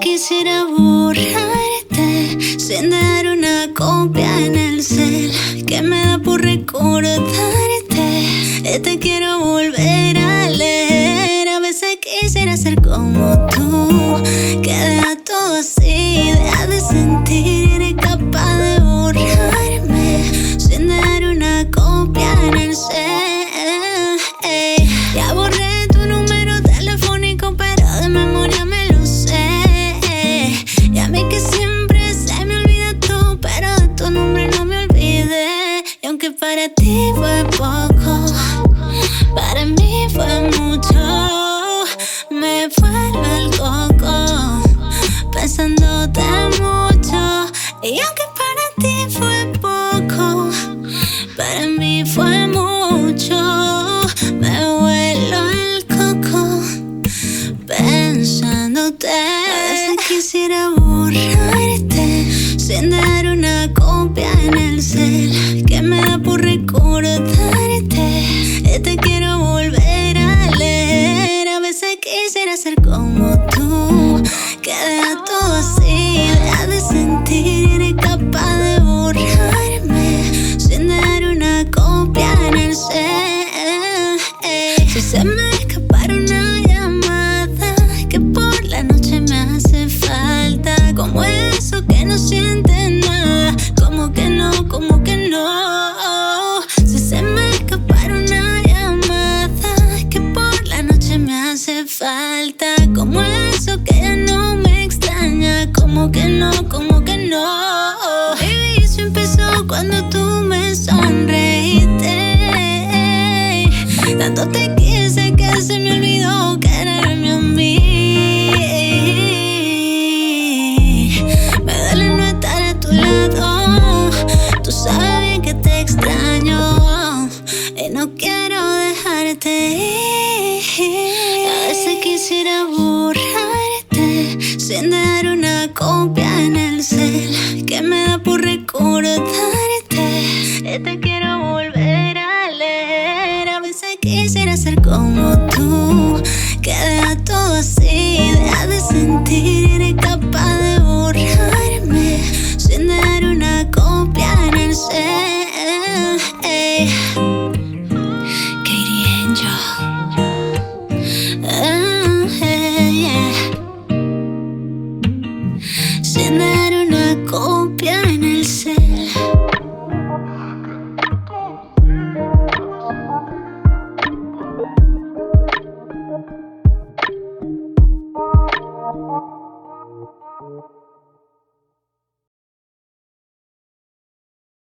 quisiera borrarte sin dar una copia en el cel que me da por recordarte. Te quiero volver a leer. A veces quisiera ser como tú, ti fue poco, para mí fue mucho. Me vuelve el coco, pensándote mucho. Y aunque para ti fue poco, para mí fue mucho. Me vuelo el coco pensándote. A veces quisiera borrarte sin una copia en el cel que me da por recordarte. Como que no, como que no. copia en el cel que me da por recordarte. Te quiero volver a leer. A veces quisiera ser como tú, que deja todo así.